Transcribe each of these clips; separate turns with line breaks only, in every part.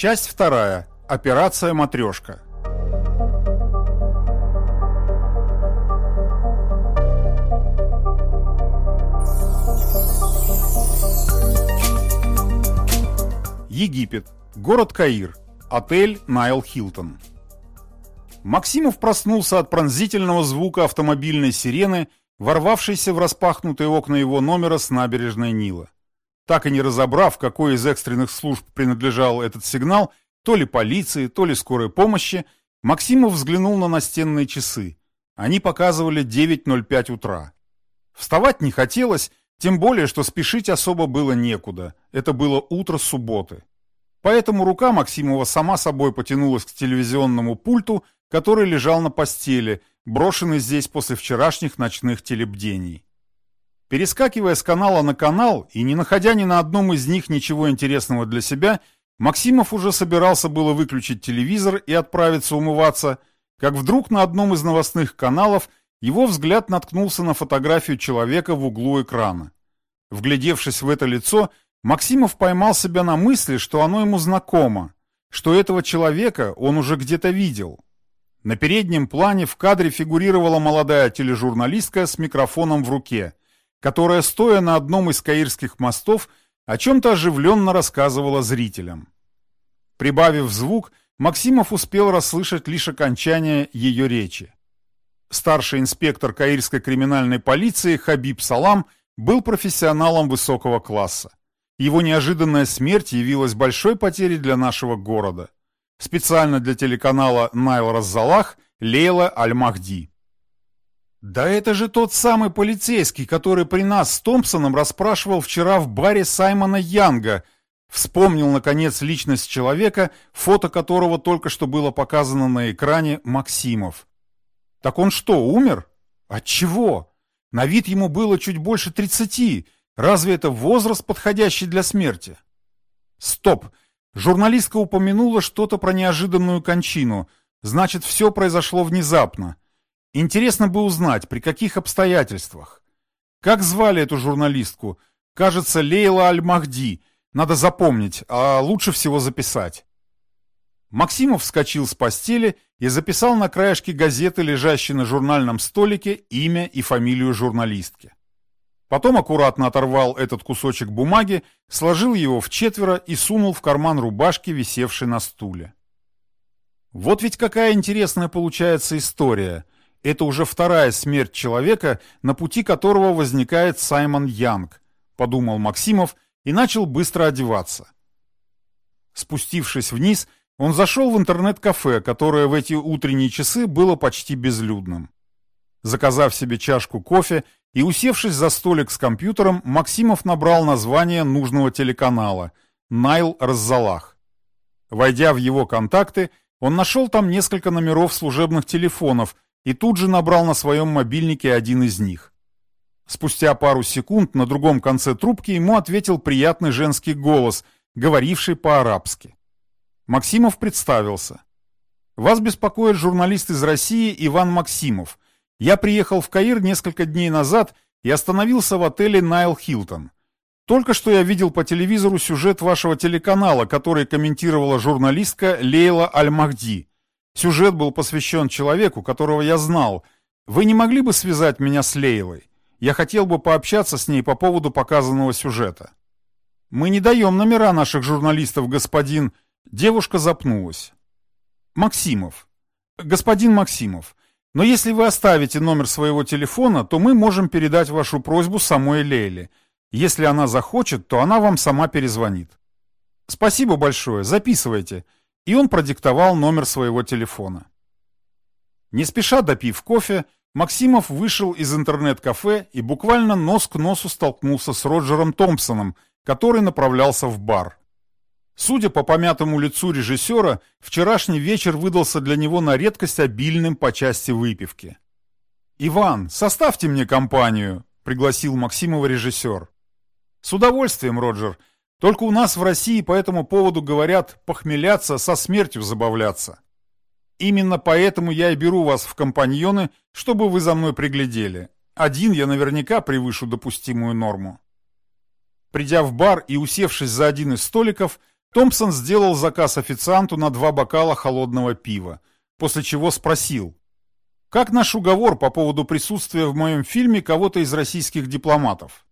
Часть вторая. Операция «Матрешка». Египет. Город Каир. Отель «Найл Хилтон». Максимов проснулся от пронзительного звука автомобильной сирены, ворвавшейся в распахнутые окна его номера с набережной Нила. Так и не разобрав, какой из экстренных служб принадлежал этот сигнал, то ли полиции, то ли скорой помощи, Максимов взглянул на настенные часы. Они показывали 9.05 утра. Вставать не хотелось, тем более, что спешить особо было некуда. Это было утро субботы. Поэтому рука Максимова сама собой потянулась к телевизионному пульту, который лежал на постели, брошенный здесь после вчерашних ночных телебдений. Перескакивая с канала на канал и не находя ни на одном из них ничего интересного для себя, Максимов уже собирался было выключить телевизор и отправиться умываться, как вдруг на одном из новостных каналов его взгляд наткнулся на фотографию человека в углу экрана. Вглядевшись в это лицо, Максимов поймал себя на мысли, что оно ему знакомо, что этого человека он уже где-то видел. На переднем плане в кадре фигурировала молодая тележурналистка с микрофоном в руке, которая, стоя на одном из каирских мостов, о чем-то оживленно рассказывала зрителям. Прибавив звук, Максимов успел расслышать лишь окончание ее речи. Старший инспектор каирской криминальной полиции Хабиб Салам был профессионалом высокого класса. Его неожиданная смерть явилась большой потерей для нашего города специально для телеканала «Найл Раззалах» Лейла Аль-Махди. «Да это же тот самый полицейский, который при нас с Томпсоном расспрашивал вчера в баре Саймона Янга», вспомнил, наконец, личность человека, фото которого только что было показано на экране Максимов. «Так он что, умер? От чего? На вид ему было чуть больше тридцати. Разве это возраст, подходящий для смерти?» «Стоп! Журналистка упомянула что-то про неожиданную кончину. Значит, все произошло внезапно. Интересно бы узнать, при каких обстоятельствах. Как звали эту журналистку? Кажется, Лейла Аль-Махди. Надо запомнить, а лучше всего записать. Максимов вскочил с постели и записал на краешке газеты, лежащей на журнальном столике, имя и фамилию журналистки. Потом аккуратно оторвал этот кусочек бумаги, сложил его в четверо и сунул в карман рубашки, висевшей на стуле. Вот ведь какая интересная получается история. Это уже вторая смерть человека, на пути которого возникает Саймон Янг, подумал Максимов и начал быстро одеваться. Спустившись вниз, он зашел в интернет-кафе, которое в эти утренние часы было почти безлюдным. Заказав себе чашку кофе и усевшись за столик с компьютером, Максимов набрал название нужного телеканала «Найл Раззалах». Войдя в его контакты, он нашел там несколько номеров служебных телефонов и тут же набрал на своем мобильнике один из них. Спустя пару секунд на другом конце трубки ему ответил приятный женский голос, говоривший по-арабски. Максимов представился. «Вас беспокоит журналист из России Иван Максимов. Я приехал в Каир несколько дней назад и остановился в отеле «Найл Хилтон». Только что я видел по телевизору сюжет вашего телеканала, который комментировала журналистка Лейла Аль-Махди. Сюжет был посвящен человеку, которого я знал. Вы не могли бы связать меня с Лейлой? Я хотел бы пообщаться с ней по поводу показанного сюжета. Мы не даем номера наших журналистов, господин... Девушка запнулась. Максимов. Господин Максимов, но если вы оставите номер своего телефона, то мы можем передать вашу просьбу самой Лейле. Если она захочет, то она вам сама перезвонит. Спасибо большое, записывайте. И он продиктовал номер своего телефона. Не спеша допив кофе, Максимов вышел из интернет-кафе и буквально нос к носу столкнулся с Роджером Томпсоном, который направлялся в бар. Судя по помятому лицу режиссера, вчерашний вечер выдался для него на редкость обильным по части выпивки. «Иван, составьте мне компанию», — пригласил Максимова режиссер. «С удовольствием, Роджер. Только у нас в России по этому поводу говорят похмеляться, со смертью забавляться. Именно поэтому я и беру вас в компаньоны, чтобы вы за мной приглядели. Один я наверняка превышу допустимую норму». Придя в бар и усевшись за один из столиков, Томпсон сделал заказ официанту на два бокала холодного пива, после чего спросил, как наш уговор по поводу присутствия в моем фильме кого-то из российских дипломатов?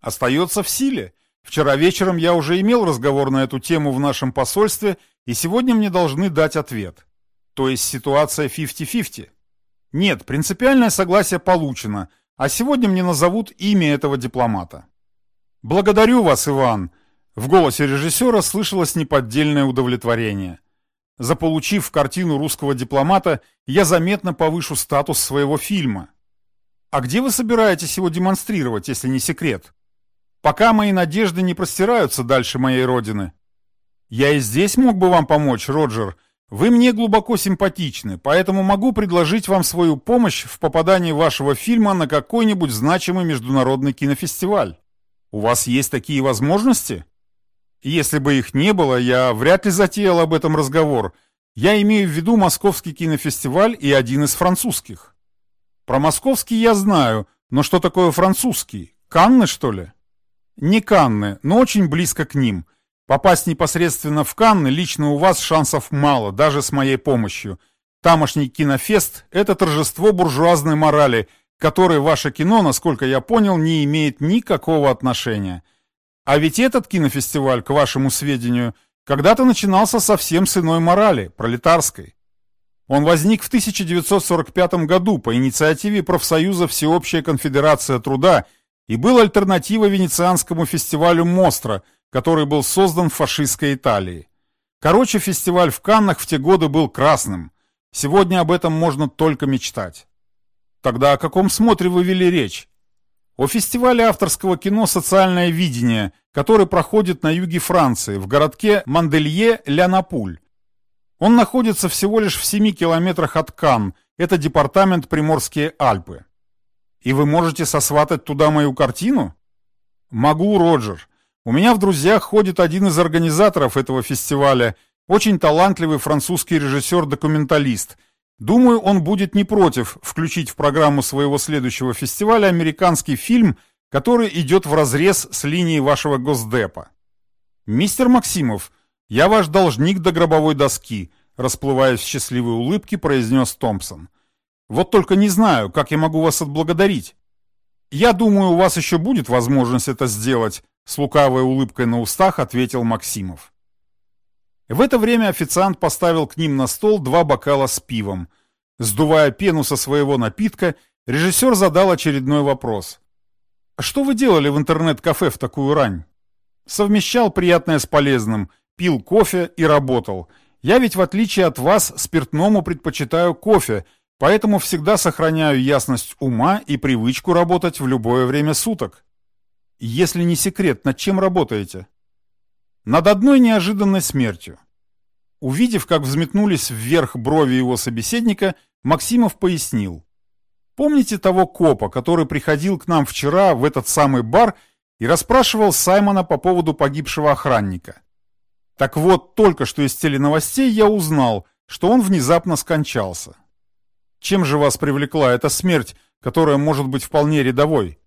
Остается в силе. Вчера вечером я уже имел разговор на эту тему в нашем посольстве, и сегодня мне должны дать ответ. То есть ситуация 50-50. Нет, принципиальное согласие получено, а сегодня мне назовут имя этого дипломата. Благодарю вас, Иван. В голосе режиссера слышалось неподдельное удовлетворение. Заполучив картину русского дипломата, я заметно повышу статус своего фильма. А где вы собираетесь его демонстрировать, если не секрет? Пока мои надежды не простираются дальше моей родины. Я и здесь мог бы вам помочь, Роджер. Вы мне глубоко симпатичны, поэтому могу предложить вам свою помощь в попадании вашего фильма на какой-нибудь значимый международный кинофестиваль. У вас есть такие возможности? Если бы их не было, я вряд ли затеял об этом разговор. Я имею в виду Московский кинофестиваль и один из французских. Про московский я знаю, но что такое французский? Канны, что ли? Не Канны, но очень близко к ним. Попасть непосредственно в Канны лично у вас шансов мало, даже с моей помощью. Тамошний кинофест – это торжество буржуазной морали, к которой ваше кино, насколько я понял, не имеет никакого отношения. А ведь этот кинофестиваль, к вашему сведению, когда-то начинался совсем с иной морали, пролетарской. Он возник в 1945 году по инициативе профсоюза Всеобщая конфедерация труда и был альтернативой венецианскому фестивалю «Мостро», который был создан в фашистской Италии. Короче, фестиваль в Каннах в те годы был красным. Сегодня об этом можно только мечтать. Тогда о каком смотре вы вели речь? О фестивале авторского кино «Социальное видение», который проходит на юге Франции, в городке Манделье-Ля-Напуль. Он находится всего лишь в 7 километрах от Кан, это департамент Приморские Альпы. И вы можете сосватать туда мою картину? Могу, Роджер. У меня в друзьях ходит один из организаторов этого фестиваля, очень талантливый французский режиссер-документалист – Думаю, он будет не против включить в программу своего следующего фестиваля американский фильм, который идет вразрез с линией вашего Госдепа. «Мистер Максимов, я ваш должник до гробовой доски», расплываясь в счастливой улыбке, произнес Томпсон. «Вот только не знаю, как я могу вас отблагодарить». «Я думаю, у вас еще будет возможность это сделать», с лукавой улыбкой на устах ответил Максимов. В это время официант поставил к ним на стол два бокала с пивом. Сдувая пену со своего напитка, режиссер задал очередной вопрос. «Что вы делали в интернет-кафе в такую рань?» «Совмещал приятное с полезным, пил кофе и работал. Я ведь, в отличие от вас, спиртному предпочитаю кофе, поэтому всегда сохраняю ясность ума и привычку работать в любое время суток». «Если не секрет, над чем работаете?» над одной неожиданной смертью. Увидев, как взметнулись вверх брови его собеседника, Максимов пояснил. «Помните того копа, который приходил к нам вчера в этот самый бар и расспрашивал Саймона по поводу погибшего охранника? Так вот, только что из теленовостей я узнал, что он внезапно скончался. Чем же вас привлекла эта смерть, которая может быть вполне рядовой?»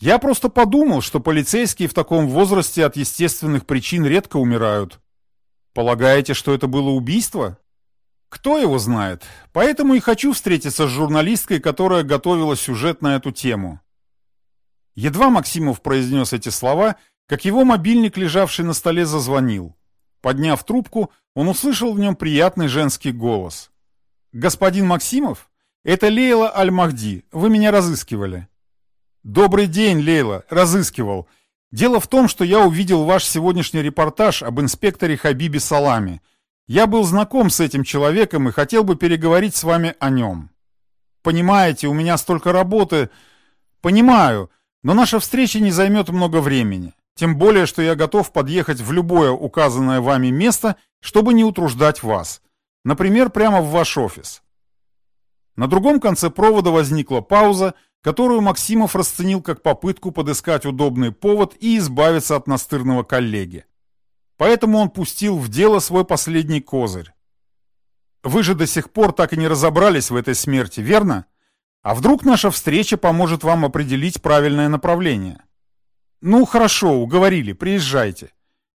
Я просто подумал, что полицейские в таком возрасте от естественных причин редко умирают. Полагаете, что это было убийство? Кто его знает? Поэтому и хочу встретиться с журналисткой, которая готовила сюжет на эту тему. Едва Максимов произнес эти слова, как его мобильник, лежавший на столе, зазвонил. Подняв трубку, он услышал в нем приятный женский голос. «Господин Максимов? Это Лейла Аль-Махди. Вы меня разыскивали». «Добрый день, Лейла. Разыскивал. Дело в том, что я увидел ваш сегодняшний репортаж об инспекторе Хабибе Салами. Я был знаком с этим человеком и хотел бы переговорить с вами о нем. Понимаете, у меня столько работы. Понимаю, но наша встреча не займет много времени. Тем более, что я готов подъехать в любое указанное вами место, чтобы не утруждать вас. Например, прямо в ваш офис. На другом конце провода возникла пауза, которую Максимов расценил как попытку подыскать удобный повод и избавиться от настырного коллеги. Поэтому он пустил в дело свой последний козырь. Вы же до сих пор так и не разобрались в этой смерти, верно? А вдруг наша встреча поможет вам определить правильное направление? Ну, хорошо, уговорили, приезжайте.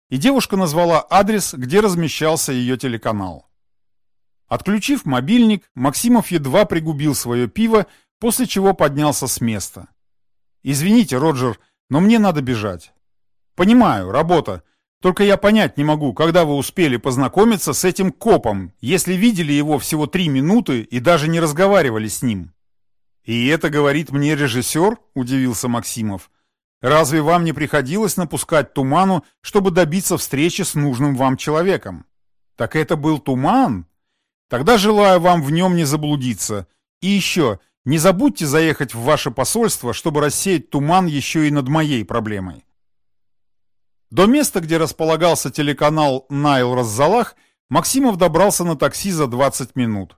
и девушка назвала адрес, где размещался ее телеканал. Отключив мобильник, Максимов едва пригубил свое пиво, после чего поднялся с места. «Извините, Роджер, но мне надо бежать». «Понимаю, работа. Только я понять не могу, когда вы успели познакомиться с этим копом, если видели его всего три минуты и даже не разговаривали с ним». «И это говорит мне режиссер?» – удивился Максимов. «Разве вам не приходилось напускать туману, чтобы добиться встречи с нужным вам человеком?» «Так это был туман?» Тогда желаю вам в нем не заблудиться. И еще, не забудьте заехать в ваше посольство, чтобы рассеять туман еще и над моей проблемой. До места, где располагался телеканал «Найл Раззалах», Максимов добрался на такси за 20 минут.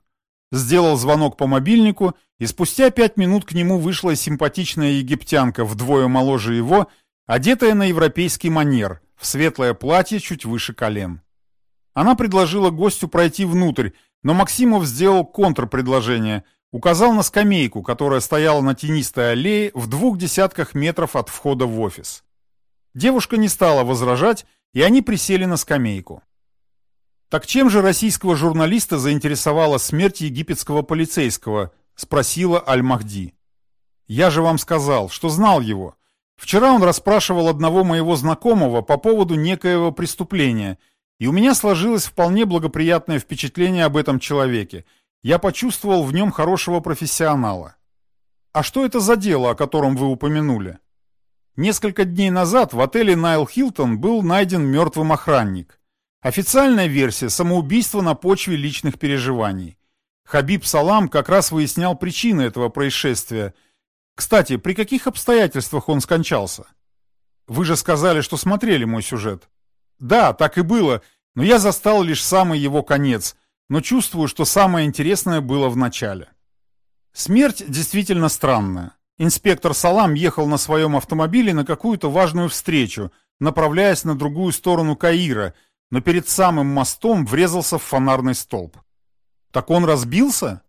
Сделал звонок по мобильнику, и спустя пять минут к нему вышла симпатичная египтянка, вдвое моложе его, одетая на европейский манер, в светлое платье чуть выше колен. Она предложила гостю пройти внутрь, но Максимов сделал контрпредложение, указал на скамейку, которая стояла на тенистой аллее в двух десятках метров от входа в офис. Девушка не стала возражать, и они присели на скамейку. «Так чем же российского журналиста заинтересовала смерть египетского полицейского?» – спросила Аль-Махди. «Я же вам сказал, что знал его. Вчера он расспрашивал одного моего знакомого по поводу некоего преступления – и у меня сложилось вполне благоприятное впечатление об этом человеке. Я почувствовал в нем хорошего профессионала. А что это за дело, о котором вы упомянули? Несколько дней назад в отеле Найл Хилтон был найден мертвым охранник. Официальная версия – самоубийство на почве личных переживаний. Хабиб Салам как раз выяснял причины этого происшествия. Кстати, при каких обстоятельствах он скончался? Вы же сказали, что смотрели мой сюжет. Да, так и было, но я застал лишь самый его конец, но чувствую, что самое интересное было в начале. Смерть действительно странная. Инспектор Салам ехал на своем автомобиле на какую-то важную встречу, направляясь на другую сторону Каира, но перед самым мостом врезался в фонарный столб. Так он разбился?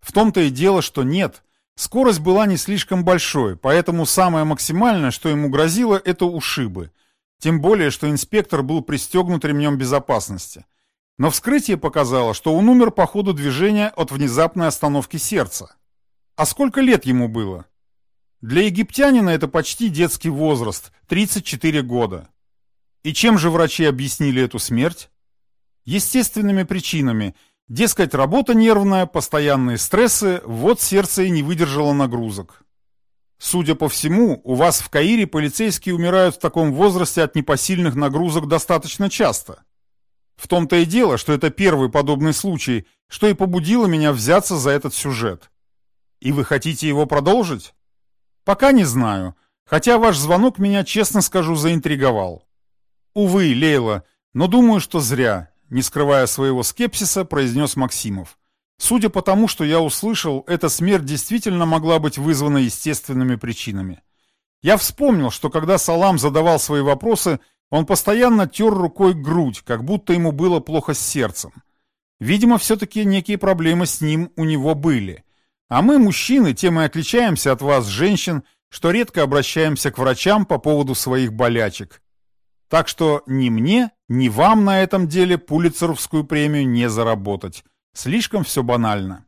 В том-то и дело, что нет. Скорость была не слишком большой, поэтому самое максимальное, что ему грозило, это ушибы. Тем более, что инспектор был пристегнут ремнем безопасности. Но вскрытие показало, что он умер по ходу движения от внезапной остановки сердца. А сколько лет ему было? Для египтянина это почти детский возраст, 34 года. И чем же врачи объяснили эту смерть? Естественными причинами. Дескать, работа нервная, постоянные стрессы, вот сердце и не выдержало нагрузок. Судя по всему, у вас в Каире полицейские умирают в таком возрасте от непосильных нагрузок достаточно часто. В том-то и дело, что это первый подобный случай, что и побудило меня взяться за этот сюжет. И вы хотите его продолжить? Пока не знаю, хотя ваш звонок меня, честно скажу, заинтриговал. Увы, Лейла, но думаю, что зря, не скрывая своего скепсиса, произнес Максимов. Судя по тому, что я услышал, эта смерть действительно могла быть вызвана естественными причинами. Я вспомнил, что когда Салам задавал свои вопросы, он постоянно тер рукой грудь, как будто ему было плохо с сердцем. Видимо, все-таки некие проблемы с ним у него были. А мы, мужчины, тем и отличаемся от вас, женщин, что редко обращаемся к врачам по поводу своих болячек. Так что ни мне, ни вам на этом деле Пулицеровскую премию не заработать. Слишком все банально.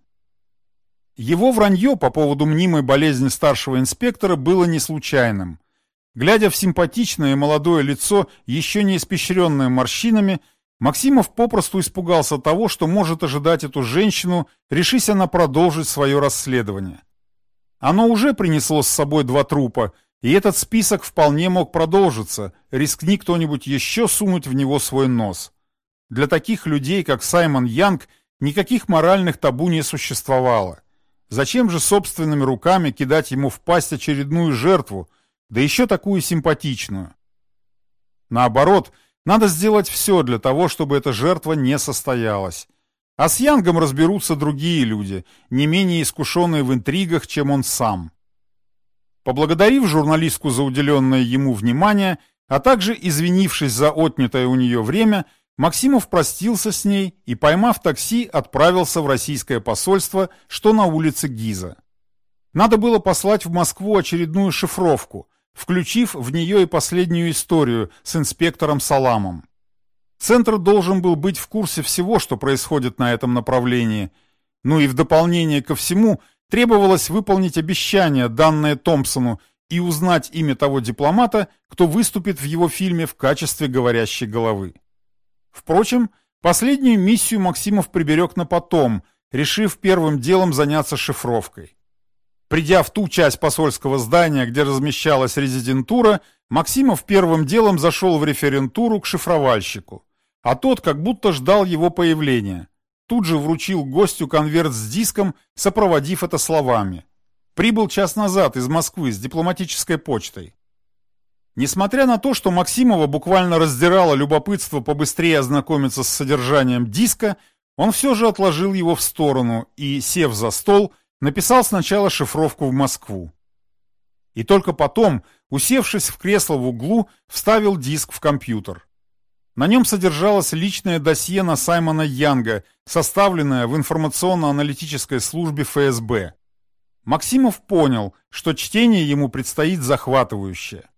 Его вранье по поводу мнимой болезни старшего инспектора было не случайным. Глядя в симпатичное молодое лицо, еще не испещренное морщинами, Максимов попросту испугался того, что может ожидать эту женщину, решись она продолжить свое расследование. Оно уже принесло с собой два трупа, и этот список вполне мог продолжиться, рискни кто-нибудь еще сунуть в него свой нос. Для таких людей, как Саймон Янг, Никаких моральных табу не существовало. Зачем же собственными руками кидать ему в пасть очередную жертву, да еще такую симпатичную? Наоборот, надо сделать все для того, чтобы эта жертва не состоялась. А с Янгом разберутся другие люди, не менее искушенные в интригах, чем он сам. Поблагодарив журналистку за уделенное ему внимание, а также извинившись за отнятое у нее время, Максимов простился с ней и, поймав такси, отправился в российское посольство, что на улице Гиза. Надо было послать в Москву очередную шифровку, включив в нее и последнюю историю с инспектором Саламом. Центр должен был быть в курсе всего, что происходит на этом направлении. Ну и в дополнение ко всему требовалось выполнить обещание, данное Томпсону, и узнать имя того дипломата, кто выступит в его фильме в качестве говорящей головы. Впрочем, последнюю миссию Максимов приберег на потом, решив первым делом заняться шифровкой. Придя в ту часть посольского здания, где размещалась резидентура, Максимов первым делом зашел в референтуру к шифровальщику, а тот как будто ждал его появления. Тут же вручил гостю конверт с диском, сопроводив это словами. Прибыл час назад из Москвы с дипломатической почтой. Несмотря на то, что Максимова буквально раздирало любопытство побыстрее ознакомиться с содержанием диска, он все же отложил его в сторону и, сев за стол, написал сначала шифровку в Москву. И только потом, усевшись в кресло в углу, вставил диск в компьютер. На нем содержалось личное досье на Саймона Янга, составленное в информационно-аналитической службе ФСБ. Максимов понял, что чтение ему предстоит захватывающее.